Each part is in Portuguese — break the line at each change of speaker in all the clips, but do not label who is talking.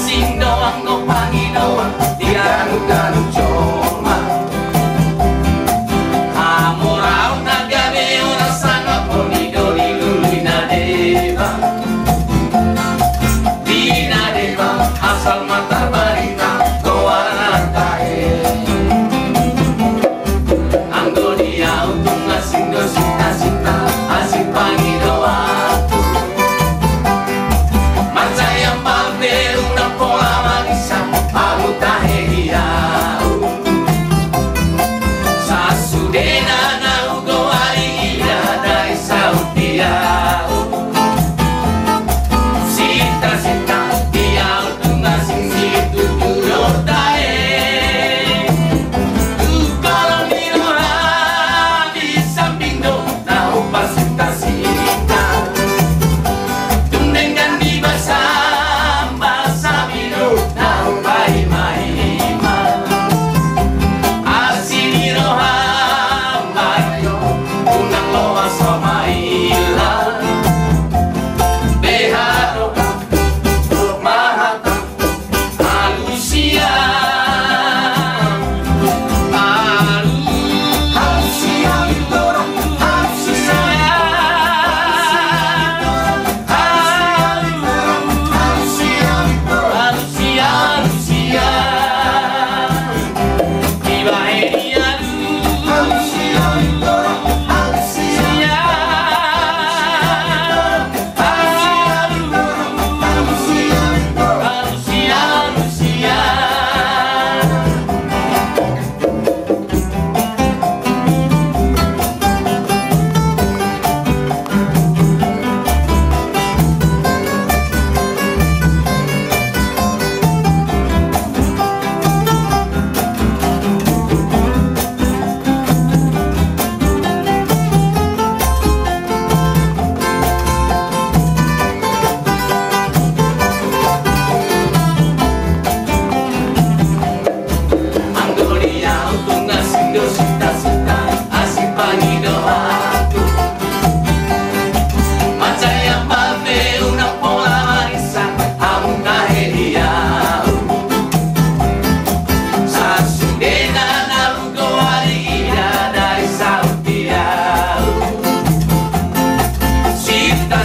así no, no.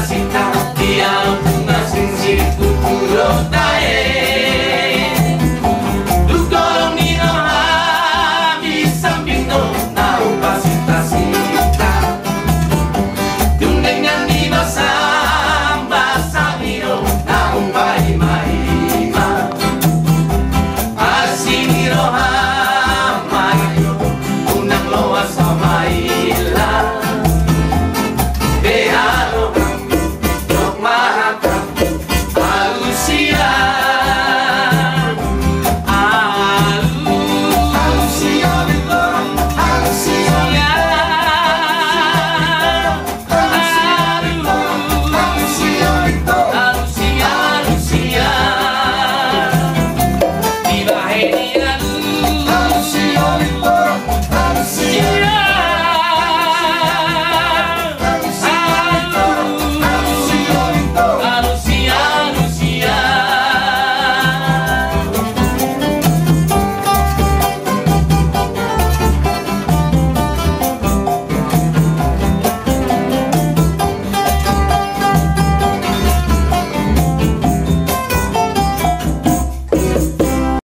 Sinta e a